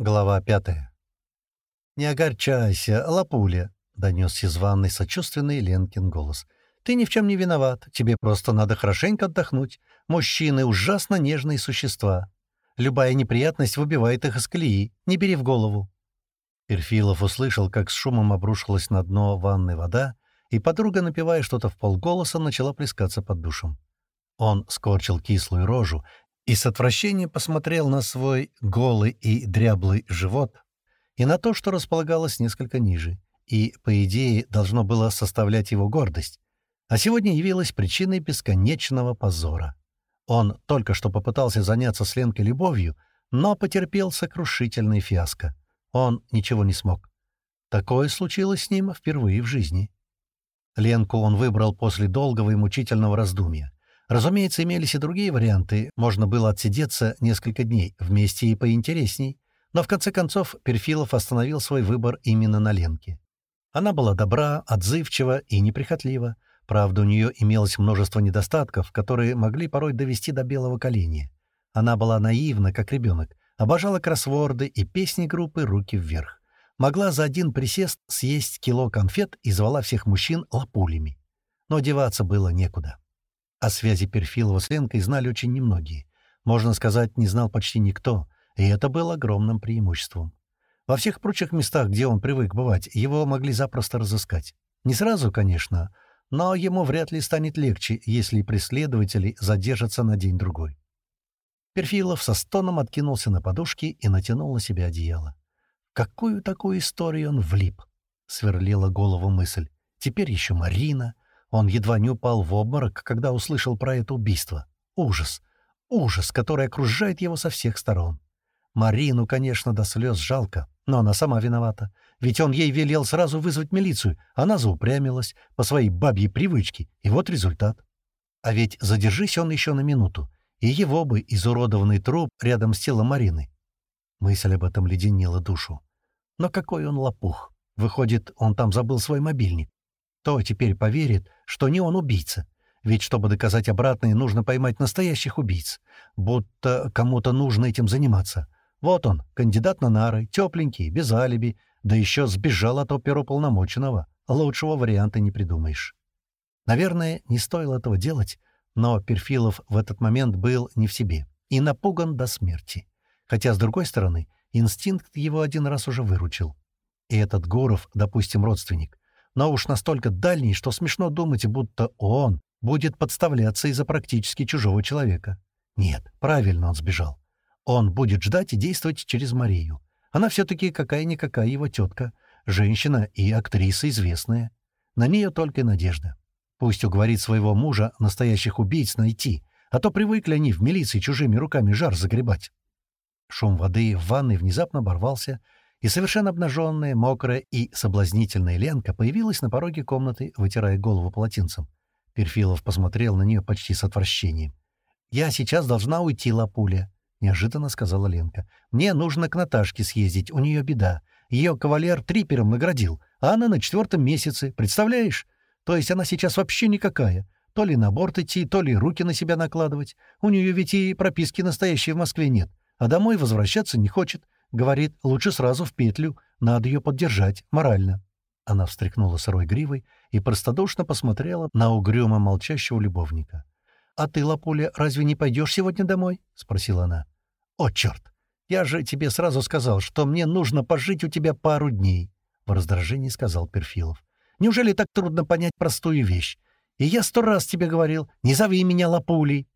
Глава пятая. «Не огорчайся, лапуля», — донесся из ванной сочувственный Ленкин голос. «Ты ни в чем не виноват. Тебе просто надо хорошенько отдохнуть. Мужчины — ужасно нежные существа. Любая неприятность выбивает их из колеи. Не бери в голову». Перфилов услышал, как с шумом обрушилась на дно ванной вода, и подруга, напевая что-то в полголоса, начала плескаться под душем. Он скорчил кислую рожу и с отвращением посмотрел на свой голый и дряблый живот и на то, что располагалось несколько ниже, и, по идее, должно было составлять его гордость, а сегодня явилась причиной бесконечного позора. Он только что попытался заняться с Ленкой любовью, но потерпел сокрушительный фиаско. Он ничего не смог. Такое случилось с ним впервые в жизни. Ленку он выбрал после долгого и мучительного раздумья. Разумеется, имелись и другие варианты. Можно было отсидеться несколько дней, вместе и поинтересней. Но в конце концов Перфилов остановил свой выбор именно на Ленке. Она была добра, отзывчива и неприхотлива. Правда, у нее имелось множество недостатков, которые могли порой довести до белого коленя. Она была наивна, как ребенок, обожала кроссворды и песни группы «Руки вверх». Могла за один присест съесть кило конфет и звала всех мужчин лапулями. Но деваться было некуда. О связи Перфилова с Ленкой знали очень немногие. Можно сказать, не знал почти никто, и это было огромным преимуществом. Во всех прочих местах, где он привык бывать, его могли запросто разыскать. Не сразу, конечно, но ему вряд ли станет легче, если преследователи задержатся на день-другой. Перфилов со стоном откинулся на подушки и натянул на себя одеяло. какую такую историю он влип? — сверлила голову мысль. Теперь еще Марина — он едва не упал в обморок, когда услышал про это убийство. Ужас. Ужас, который окружает его со всех сторон. Марину, конечно, до слез жалко, но она сама виновата. Ведь он ей велел сразу вызвать милицию. Она заупрямилась по своей бабьей привычке. И вот результат. А ведь задержись он еще на минуту, и его бы изуродованный труп рядом с телом Марины. Мысль об этом леденила душу. Но какой он лопух. Выходит, он там забыл свой мобильник. Кто теперь поверит, что не он убийца? Ведь чтобы доказать обратное, нужно поймать настоящих убийц. Будто кому-то нужно этим заниматься. Вот он, кандидат на нары, тепленький, без алиби, да еще сбежал от оперуполномоченного. Лучшего варианта не придумаешь. Наверное, не стоило этого делать, но Перфилов в этот момент был не в себе и напуган до смерти. Хотя, с другой стороны, инстинкт его один раз уже выручил. И этот Гуров, допустим, родственник но уж настолько дальний, что смешно думать, будто он будет подставляться из-за практически чужого человека. Нет, правильно он сбежал. Он будет ждать и действовать через Марию. Она все-таки какая-никакая его тетка, женщина и актриса известная. На нее только и надежда. Пусть уговорит своего мужа настоящих убийц найти, а то привыкли они в милиции чужими руками жар загребать. Шум воды в ванной внезапно оборвался, и совершенно обнаженная, мокрая и соблазнительная Ленка появилась на пороге комнаты, вытирая голову полотенцем. Перфилов посмотрел на нее почти с отвращением. «Я сейчас должна уйти, Лапуля», — неожиданно сказала Ленка. «Мне нужно к Наташке съездить, у нее беда. Ее кавалер трипером наградил, а она на четвертом месяце, представляешь? То есть она сейчас вообще никакая. То ли на борт идти, то ли руки на себя накладывать. У нее ведь и прописки настоящей в Москве нет, а домой возвращаться не хочет. Говорит, лучше сразу в петлю, надо ее поддержать, морально. Она встряхнула сырой гривой и простодушно посмотрела на угрюмо молчащего любовника. «А ты, Лапуля, разве не пойдешь сегодня домой?» — спросила она. «О, черт! Я же тебе сразу сказал, что мне нужно пожить у тебя пару дней», — в раздражении сказал Перфилов. «Неужели так трудно понять простую вещь? И я сто раз тебе говорил, не зови меня Лапулей».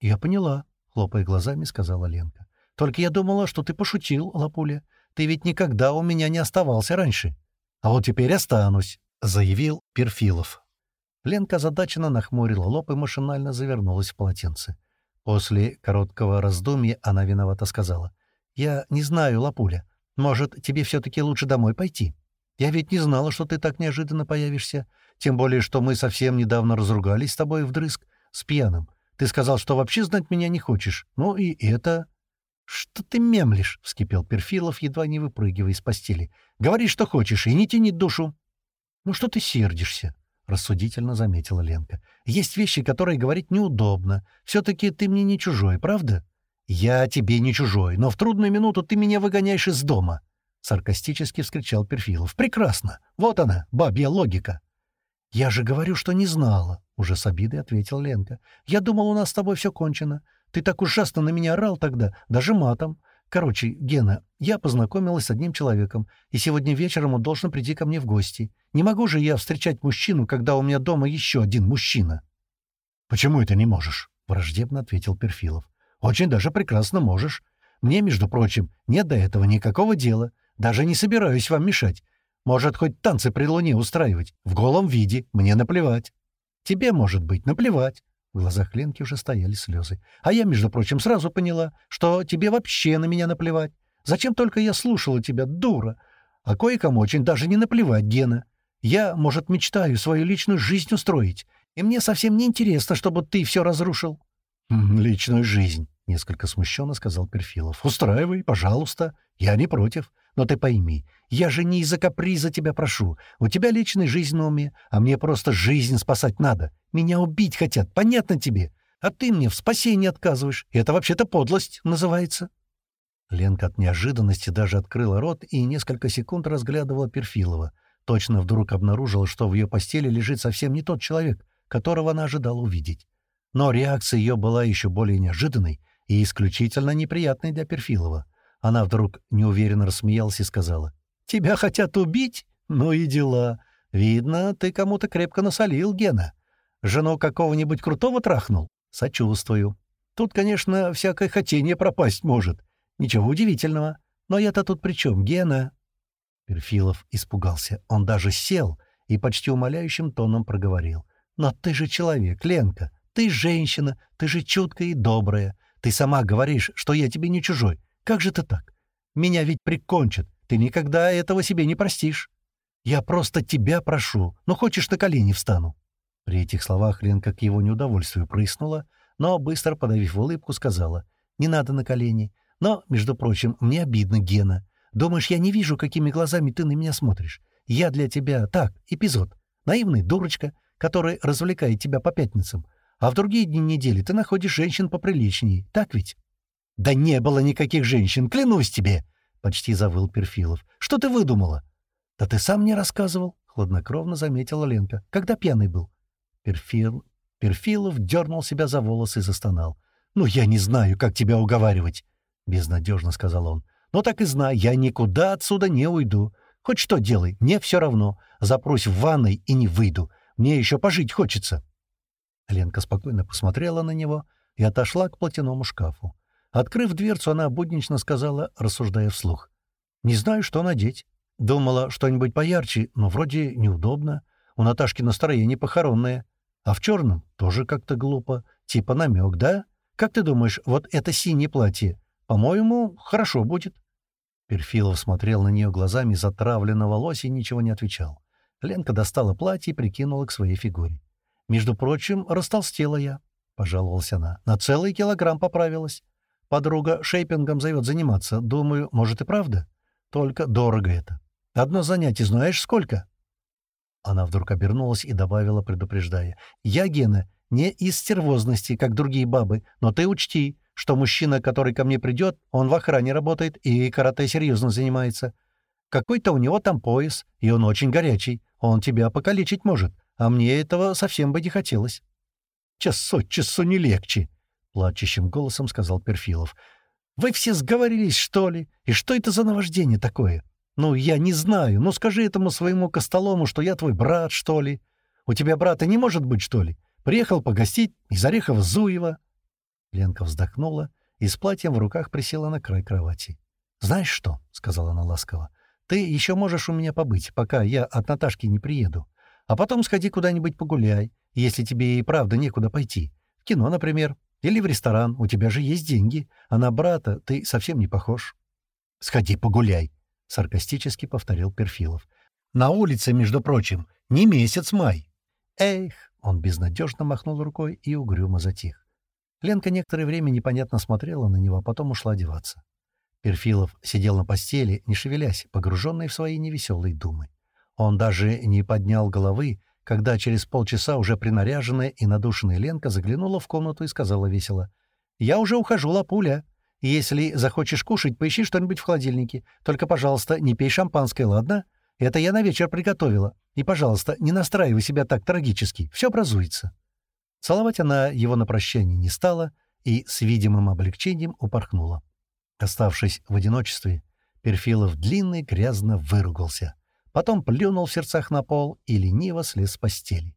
«Я поняла», — хлопая глазами, сказала Ленка. Только я думала, что ты пошутил, Лапуля. Ты ведь никогда у меня не оставался раньше. А вот теперь останусь», — заявил Перфилов. Ленка задаченно нахмурила лоб и машинально завернулась в полотенце. После короткого раздумья она виновато сказала. «Я не знаю, Лапуля. Может, тебе все-таки лучше домой пойти? Я ведь не знала, что ты так неожиданно появишься. Тем более, что мы совсем недавно разругались с тобой вдрызг, с пьяным. Ты сказал, что вообще знать меня не хочешь. Ну и это...» «Что ты мемлишь?» — вскипел Перфилов, едва не выпрыгивая из постели. «Говори, что хочешь, и не тяни душу». «Ну что ты сердишься?» — рассудительно заметила Ленка. «Есть вещи, которые говорить неудобно. Все-таки ты мне не чужой, правда? «Я тебе не чужой, но в трудную минуту ты меня выгоняешь из дома!» — саркастически вскричал Перфилов. «Прекрасно! Вот она, бабья логика!» «Я же говорю, что не знала!» — уже с обидой ответил Ленка. «Я думал, у нас с тобой все кончено. Ты так ужасно на меня орал тогда, даже матом. Короче, Гена, я познакомилась с одним человеком, и сегодня вечером он должен прийти ко мне в гости. Не могу же я встречать мужчину, когда у меня дома еще один мужчина». «Почему это не можешь?» — враждебно ответил Перфилов. Очень даже прекрасно можешь. Мне, между прочим, нет до этого никакого дела. Даже не собираюсь вам мешать. Может, хоть танцы при луне устраивать. В голом виде. Мне наплевать. Тебе, может быть, наплевать. В глазах Ленки уже стояли слезы. А я, между прочим, сразу поняла, что тебе вообще на меня наплевать. Зачем только я слушала тебя, дура? А кое-кому очень даже не наплевать, Гена. Я, может, мечтаю свою личную жизнь устроить, и мне совсем не интересно, чтобы ты все разрушил. «Личную жизнь», — несколько смущенно сказал Перфилов. «Устраивай, пожалуйста. Я не против. Но ты пойми, я же не из-за каприза тебя прошу. У тебя личная жизнь на уме, а мне просто жизнь спасать надо. Меня убить хотят, понятно тебе? А ты мне в спасении отказываешь. Это вообще-то подлость называется». Ленка от неожиданности даже открыла рот и несколько секунд разглядывала Перфилова. Точно вдруг обнаружила, что в ее постели лежит совсем не тот человек, которого она ожидала увидеть. Но реакция ее была еще более неожиданной и исключительно неприятной для Перфилова. Она вдруг неуверенно рассмеялась и сказала, «Тебя хотят убить? Ну и дела. Видно, ты кому-то крепко насолил, Гена. Жену какого-нибудь крутого трахнул? Сочувствую. Тут, конечно, всякое хотение пропасть может. Ничего удивительного. Но я-то тут при чем, Гена?» Перфилов испугался. Он даже сел и почти умоляющим тоном проговорил. «Но ты же человек, Ленка. Ты женщина, ты же чуткая и добрая. Ты сама говоришь, что я тебе не чужой. Как же ты так? Меня ведь прикончат. Ты никогда этого себе не простишь. Я просто тебя прошу. Ну, хочешь, на колени встану?» При этих словах Ленка к его неудовольствию прыснула, но, быстро подавив улыбку, сказала, «Не надо на колени. Но, между прочим, мне обидно, Гена. Думаешь, я не вижу, какими глазами ты на меня смотришь? Я для тебя так, эпизод. Наивная дурочка, которая развлекает тебя по пятницам. А в другие дни недели ты находишь женщин поприличнее, так ведь?» «Да не было никаких женщин, клянусь тебе!» — почти завыл Перфилов. «Что ты выдумала?» «Да ты сам мне рассказывал», — хладнокровно заметила Ленка. «Когда пьяный был?» Перфил... Перфилов дернул себя за волосы и застонал. «Ну, я не знаю, как тебя уговаривать», — безнадежно сказал он. «Но так и знай, я никуда отсюда не уйду. Хоть что делай, мне все равно. Запрусь в ванной и не выйду. Мне еще пожить хочется». Ленка спокойно посмотрела на него и отошла к платяному шкафу. Открыв дверцу, она буднично сказала, рассуждая вслух. «Не знаю, что надеть. Думала, что-нибудь поярче, но вроде неудобно. У Наташки настроение похоронное. А в черном тоже как-то глупо. Типа намек, да? Как ты думаешь, вот это синее платье? По-моему, хорошо будет». Перфилов смотрел на нее глазами затравленного лося и ничего не отвечал. Ленка достала платье и прикинула к своей фигуре. «Между прочим, растолстела я», — пожаловалась она. «На целый килограмм поправилась. Подруга шейпингом зовет заниматься. Думаю, может и правда. Только дорого это. Одно занятие знаешь сколько?» Она вдруг обернулась и добавила, предупреждая. «Я, Гена, не из стервозности, как другие бабы, но ты учти, что мужчина, который ко мне придет, он в охране работает и карате серьезно занимается. Какой-то у него там пояс, и он очень горячий. Он тебя покалечить может а мне этого совсем бы не хотелось. «Час от часу не легче», — плачущим голосом сказал Перфилов. «Вы все сговорились, что ли? И что это за наваждение такое? Ну, я не знаю. Ну, скажи этому своему костолому, что я твой брат, что ли. У тебя брата не может быть, что ли? Приехал погостить из Орехова-Зуева». Ленка вздохнула и с платьем в руках присела на край кровати. «Знаешь что?» — сказала она ласково. «Ты еще можешь у меня побыть, пока я от Наташки не приеду. А потом сходи куда-нибудь погуляй, если тебе и правда некуда пойти. В кино, например. Или в ресторан. У тебя же есть деньги. А на брата ты совсем не похож. «Сходи погуляй», — саркастически повторил Перфилов. «На улице, между прочим, не месяц май». «Эх!» — он безнадежно махнул рукой и угрюмо затих. Ленка некоторое время непонятно смотрела на него, а потом ушла одеваться. Перфилов сидел на постели, не шевелясь, погруженный в свои невеселые думы. Он даже не поднял головы, когда через полчаса уже принаряженная и надушенная Ленка заглянула в комнату и сказала весело. «Я уже ухожу, Лапуля. Если захочешь кушать, поищи что-нибудь в холодильнике. Только, пожалуйста, не пей шампанское, ладно? Это я на вечер приготовила. И, пожалуйста, не настраивай себя так трагически. Все образуется». Целовать она его на прощание не стала и с видимым облегчением упорхнула. Оставшись в одиночестве, Перфилов длинно и грязно выругался. Потом плюнул в сердцах на пол и лениво слез с постели.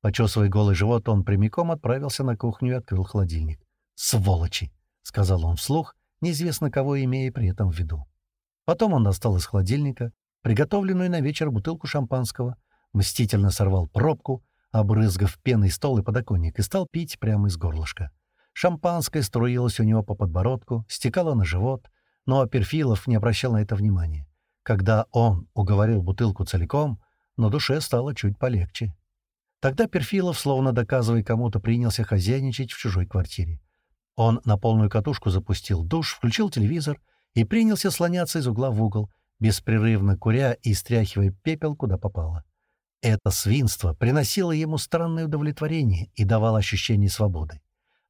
Почесывая голый живот, он прямиком отправился на кухню и открыл холодильник. «Сволочи!» — сказал он вслух, неизвестно кого имея при этом в виду. Потом он достал из холодильника приготовленную на вечер бутылку шампанского, мстительно сорвал пробку, обрызгав пеной стол и подоконник, и стал пить прямо из горлышка. Шампанское струилось у него по подбородку, стекало на живот, но Перфилов не обращал на это внимания. Когда он уговорил бутылку целиком, на душе стало чуть полегче. Тогда Перфилов, словно доказывая кому-то, принялся хозяйничать в чужой квартире. Он на полную катушку запустил душ, включил телевизор и принялся слоняться из угла в угол, беспрерывно куря и стряхивая пепел, куда попало. Это свинство приносило ему странное удовлетворение и давало ощущение свободы.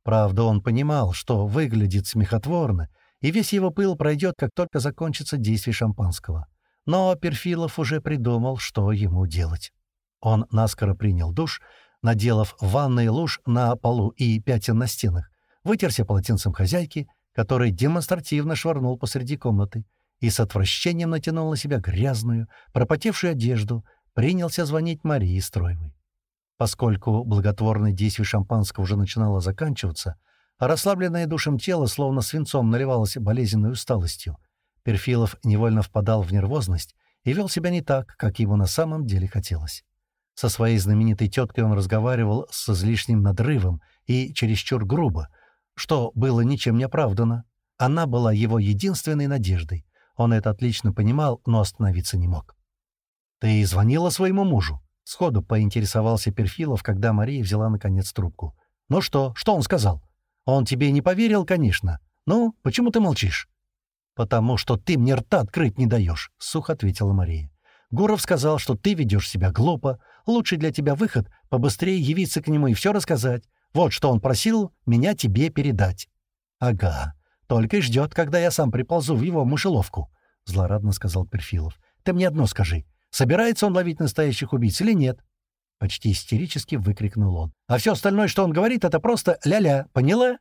Правда, он понимал, что выглядит смехотворно, и весь его пыл пройдет, как только закончится действие шампанского. Но Перфилов уже придумал, что ему делать. Он наскоро принял душ, наделав ванной луж на полу и пятен на стенах, вытерся полотенцем хозяйки, который демонстративно швырнул посреди комнаты, и с отвращением натянул на себя грязную, пропотевшую одежду, принялся звонить Марии Строевой. Поскольку благотворное действие шампанского уже начинало заканчиваться, а расслабленное душем тело словно свинцом наливалось болезненной усталостью, Перфилов невольно впадал в нервозность и вел себя не так, как ему на самом деле хотелось. Со своей знаменитой теткой он разговаривал с излишним надрывом и чересчур грубо, что было ничем не оправдано. Она была его единственной надеждой. Он это отлично понимал, но остановиться не мог. «Ты звонила своему мужу?» — сходу поинтересовался Перфилов, когда Мария взяла наконец трубку. «Ну что? Что он сказал?» «Он тебе не поверил, конечно. Ну, почему ты молчишь?» «Потому что ты мне рта открыть не даешь», — сухо ответила Мария. Гуров сказал, что ты ведешь себя глупо. Лучший для тебя выход — побыстрее явиться к нему и все рассказать. Вот что он просил меня тебе передать». «Ага, только и ждет, когда я сам приползу в его мышеловку», — злорадно сказал Перфилов. «Ты мне одно скажи. Собирается он ловить настоящих убийц или нет?» Почти истерически выкрикнул он. «А все остальное, что он говорит, это просто ля-ля, поняла?»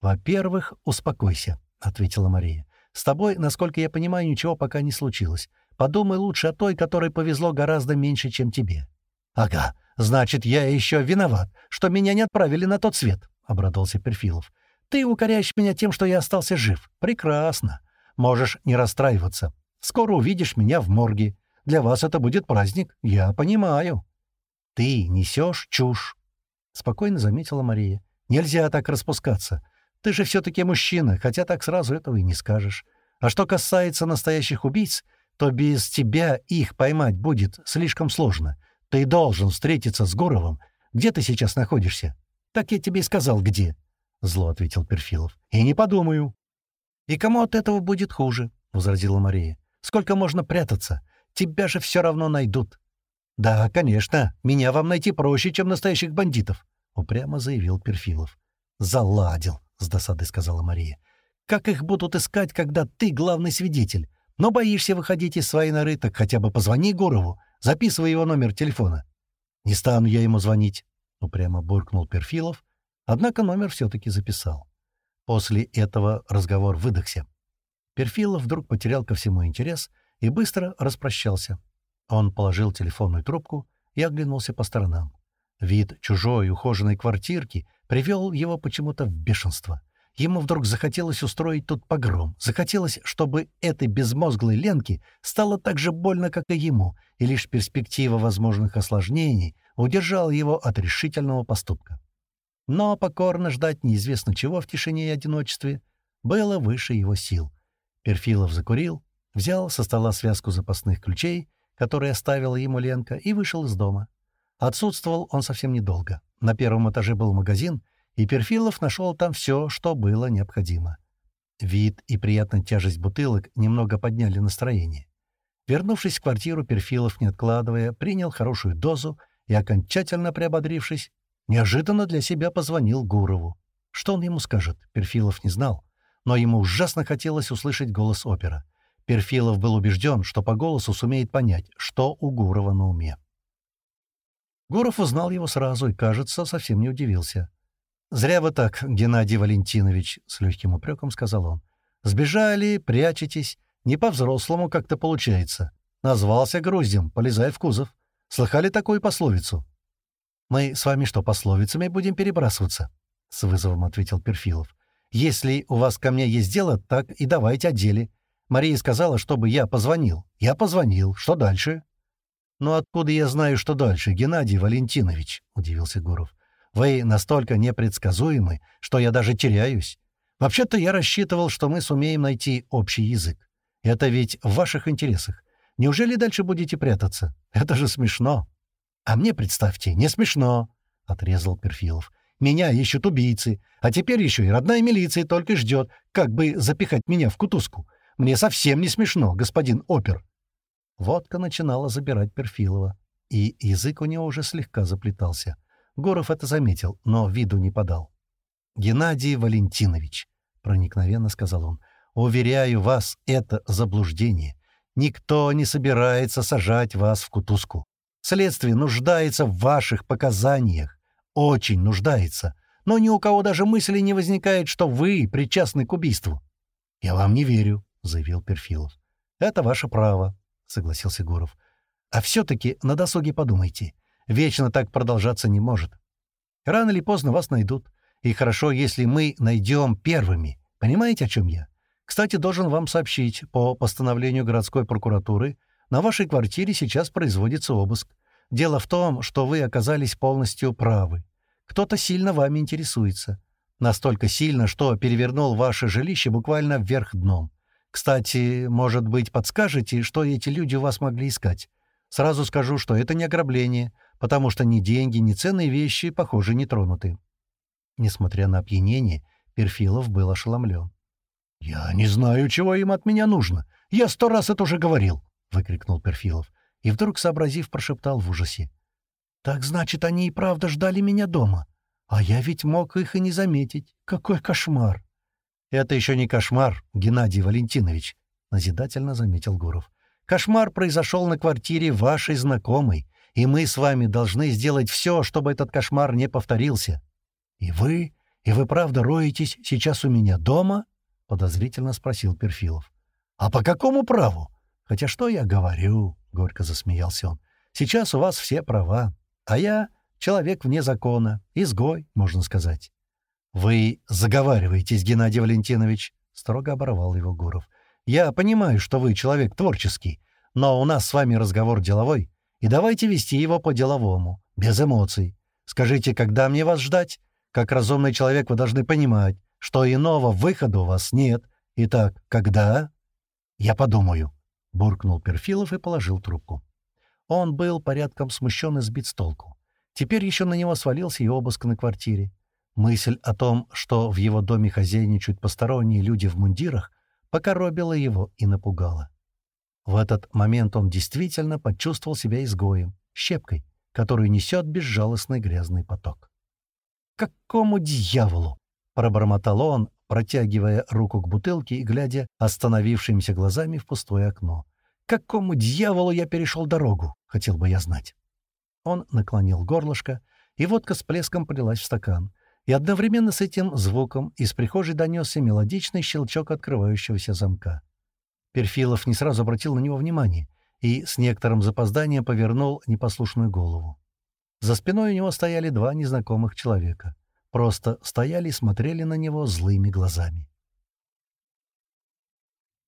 «Во-первых, успокойся», — ответила Мария. «С тобой, насколько я понимаю, ничего пока не случилось. Подумай лучше о той, которой повезло гораздо меньше, чем тебе». «Ага, значит, я еще виноват, что меня не отправили на тот свет», — обрадовался Перфилов. «Ты укоряешь меня тем, что я остался жив. Прекрасно. Можешь не расстраиваться. Скоро увидишь меня в морге. Для вас это будет праздник, я понимаю». «Ты несешь чушь», — спокойно заметила Мария. «Нельзя так распускаться. Ты же все-таки мужчина, хотя так сразу этого и не скажешь. А что касается настоящих убийц, то без тебя их поймать будет слишком сложно. Ты должен встретиться с Горовым. Где ты сейчас находишься?» «Так я тебе и сказал, где», — зло ответил Перфилов. «И не подумаю». «И кому от этого будет хуже?» — возразила Мария. «Сколько можно прятаться? Тебя же все равно найдут». «Да, конечно, меня вам найти проще, чем настоящих бандитов», — упрямо заявил Перфилов. «Заладил», — с досадой сказала Мария. «Как их будут искать, когда ты главный свидетель? Но боишься выходить из своей норы, так хотя бы позвони Гурову, записывай его номер телефона». «Не стану я ему звонить», — упрямо буркнул Перфилов, однако номер все-таки записал. После этого разговор выдохся. Перфилов вдруг потерял ко всему интерес и быстро распрощался. Он положил телефонную трубку и оглянулся по сторонам. Вид чужой ухоженной квартирки привел его почему-то в бешенство. Ему вдруг захотелось устроить тут погром. Захотелось, чтобы этой безмозглой Ленке стало так же больно, как и ему, и лишь перспектива возможных осложнений удержала его от решительного поступка. Но покорно ждать неизвестно чего в тишине и одиночестве было выше его сил. Перфилов закурил, взял со стола связку запасных ключей, которые оставила ему Ленка, и вышел из дома. Отсутствовал он совсем недолго. На первом этаже был магазин — и Перфилов нашел там все, что было необходимо. Вид и приятная тяжесть бутылок немного подняли настроение. Вернувшись в квартиру, Перфилов, не откладывая, принял хорошую дозу и, окончательно приободрившись, неожиданно для себя позвонил Гурову. Что он ему скажет, Перфилов не знал. но ему ужасно хотелось услышать голос опера. Перфилов был убежден, что по голосу сумеет понять, что у Гурова на уме. Гуров узнал его сразу и, кажется, совсем не удивился. «Зря вы так, Геннадий Валентинович», — с легким упреком сказал он. «Сбежали, прячетесь. Не по-взрослому как-то получается. Назвался груздем, полезай в кузов. Слыхали такую пословицу?» «Мы с вами что, пословицами будем перебрасываться?» — с вызовом ответил Перфилов. «Если у вас ко мне есть дело, так и давайте о деле. Мария сказала, чтобы я позвонил. Я позвонил. Что дальше?» «Ну откуда я знаю, что дальше, Геннадий Валентинович?» — удивился Гуров. «Вы настолько непредсказуемы, что я даже теряюсь. Вообще-то я рассчитывал, что мы сумеем найти общий язык. Это ведь в ваших интересах. Неужели дальше будете прятаться? Это же смешно!» «А мне, представьте, не смешно», — отрезал Перфилов. «Меня ищут убийцы, а теперь еще и родная милиция только ждет, как бы запихать меня в кутузку. Мне совсем не смешно, господин опер». Водка начинала забирать Перфилова, и язык у него уже слегка заплетался. Горов это заметил, но виду не подал. «Геннадий Валентинович», — проникновенно сказал он, — «уверяю вас, это заблуждение. Никто не собирается сажать вас в кутузку. Следствие нуждается в ваших показаниях. Очень нуждается. Но ни у кого даже мысли не возникает, что вы причастны к убийству. — Я вам не верю, — заявил Перфилов. — Это ваше право, — согласился Гуров. — А все-таки на досуге подумайте. Вечно так продолжаться не может. Рано или поздно вас найдут. И хорошо, если мы найдем первыми. Понимаете, о чем я? Кстати, должен вам сообщить, по постановлению городской прокуратуры на вашей квартире сейчас производится обыск. Дело в том, что вы оказались полностью правы. Кто-то сильно вами интересуется. Настолько сильно, что перевернул ваше жилище буквально вверх дном. Кстати, может быть, подскажете, что эти люди у вас могли искать? Сразу скажу, что это не ограбление, потому что ни деньги, ни ценные вещи, похоже, не тронуты. Несмотря на опьянение, Перфилов был ошеломлен. «Я не знаю, чего им от меня нужно. Я сто раз это уже говорил. — выкрикнул Перфилов. И вдруг, сообразив, прошептал в ужасе. «Так значит, они и правда ждали меня дома. А я ведь мог их и не заметить. Какой кошмар!» «Это еще не кошмар, Геннадий Валентинович», — назидательно заметил Гуров. «Кошмар произошел на квартире вашей знакомой, и мы с вами должны сделать все, чтобы этот кошмар не повторился». «И вы? И вы правда роетесь сейчас у меня дома?» — подозрительно спросил Перфилов. «А по какому праву?» «Хотя что я говорю?» — горько засмеялся он. «Сейчас у вас все права, а я человек вне закона, изгой, можно сказать». «Вы заговариваетесь, Геннадий Валентинович», — строго оборвал его Гуров. «Я понимаю, что вы человек творческий, но у нас с вами разговор деловой, и давайте вести его по-деловому, без эмоций. Скажите, когда мне вас ждать? Как разумный человек вы должны понимать, что иного выхода у вас нет. Итак, когда?» «Я подумаю», — буркнул Перфилов и положил трубку. Он был порядком смущен и сбит с толку. Теперь еще на него свалился и обыск на квартире. Мысль о том, что в его доме хозяйничают посторонние люди в мундирах, покоробила его и напугала. В этот момент он действительно почувствовал себя изгоем, щепкой, которую несет безжалостный грязный поток. «Какому дьяволу!» — пробормотал он, протягивая руку к бутылке и глядя остановившимися глазами в пустое окно. «Какому дьяволу я перешел дорогу?» — хотел бы я знать. Он наклонил горлышко, и водка с плеском полилась в стакан. И одновременно с этим звуком из прихожей донесся мелодичный щелчок открывающегося замка. Перфилов не сразу обратил на него внимание и с некоторым запозданием повернул непослушную голову. За спиной у него стояли два незнакомых человека просто стояли и смотрели на него злыми глазами.